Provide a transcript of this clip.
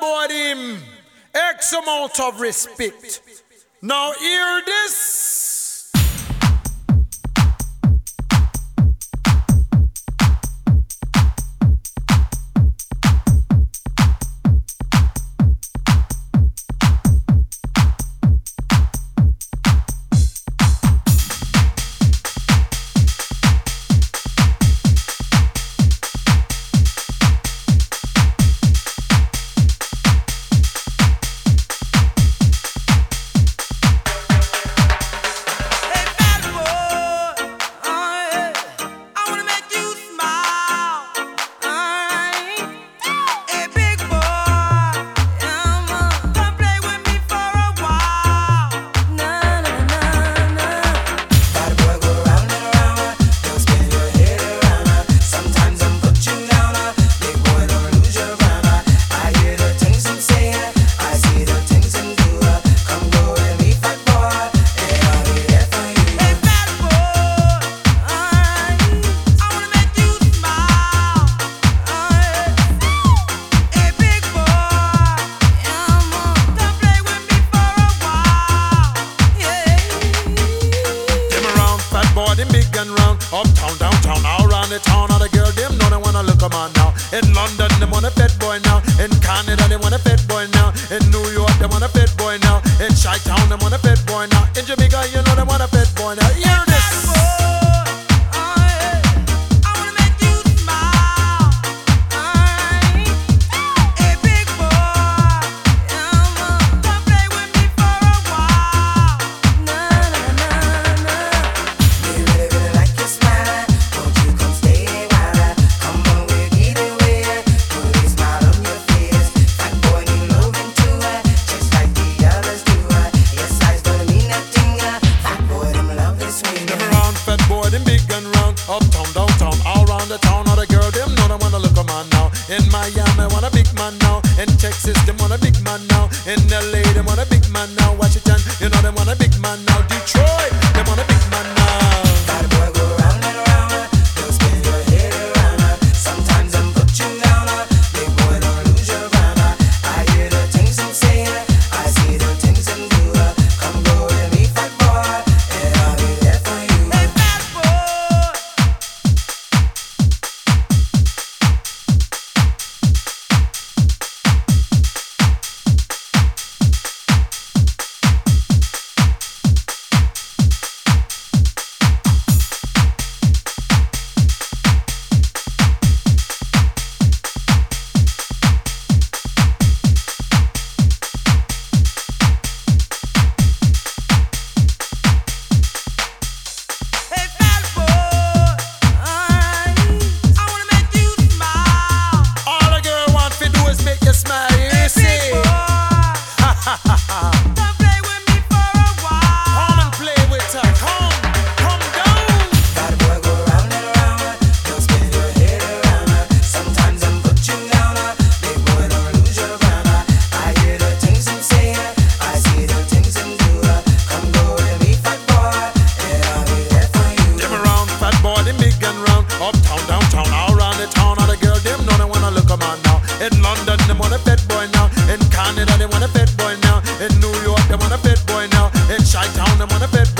boy him X amount of respect. Now hear this. In London, they want a fat boy now. In Canada, they want a fat boy now. In New York, they want a fat boy now. In Chi Town, they want a fat boy want a local man now. In Miami, want a big man now. In Texas, them want a big man now. In LA, on a bad boy now. In Chi Town, I'm on a bed boy.